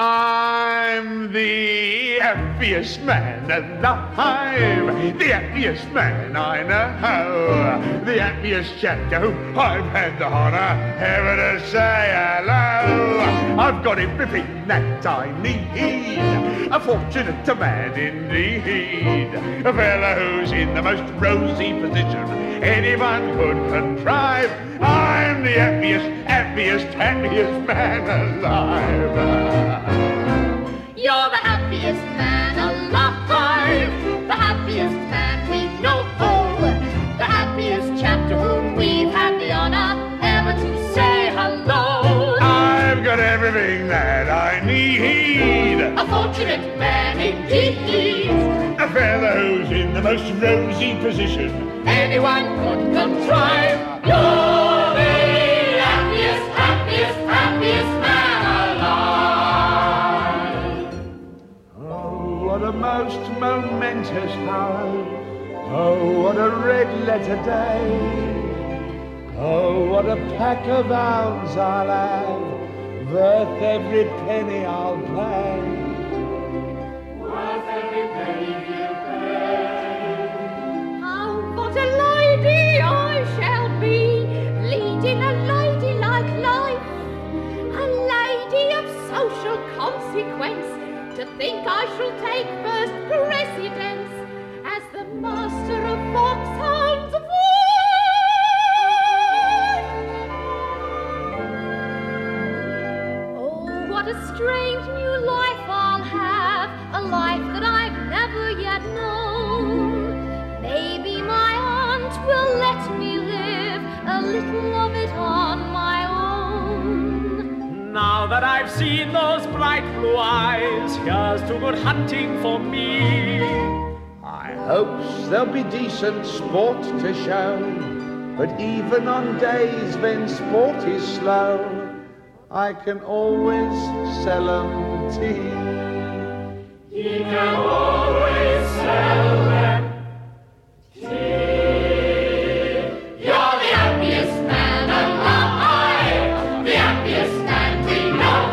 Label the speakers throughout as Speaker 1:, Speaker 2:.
Speaker 1: I'm the happiest man alive, the happiest man I know, the happiest chap to whom I've had the honour ever to say hello. I've got everything that I need, a fortunate man indeed, a fellow who's in the most rosy position anyone could contrive. I'm the happiest, happiest, happiest man alive. Everything that I need.
Speaker 2: A fortunate man indeed.
Speaker 1: A fella who's in the most rosy position.
Speaker 2: Anyone could contrive. You're the happiest, happiest, happiest man alive.
Speaker 1: Oh, what a most momentous hour. Oh, what a red letter day. Oh, what a pack of hounds I'll have. Worth every penny I'll pay.
Speaker 2: Worth every penny you pay Oh, what a lady I shall be, leading a ladylike life, a lady of social consequence. To think I shall take first precedence a strange new life I'll have, a life that I've never yet known. Maybe my aunt will let me live a little of it on my own.
Speaker 3: Now that I've seen those bright blue eyes, here's to good hunting for me.
Speaker 1: I hopes there'll be decent sport to show, but even on days when sport is slow, I can always sell sell 'em tea. He can always sell them tea.
Speaker 2: You're the happiest man alive, the happiest man we know,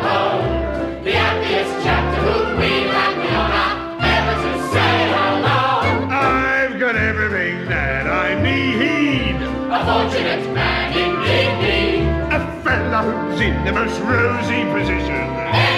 Speaker 2: the happiest chap to whom we've had the honor ever to say hello.
Speaker 1: I've got everything that I need.
Speaker 2: A fortunate man indeed.
Speaker 1: In the most rosy position.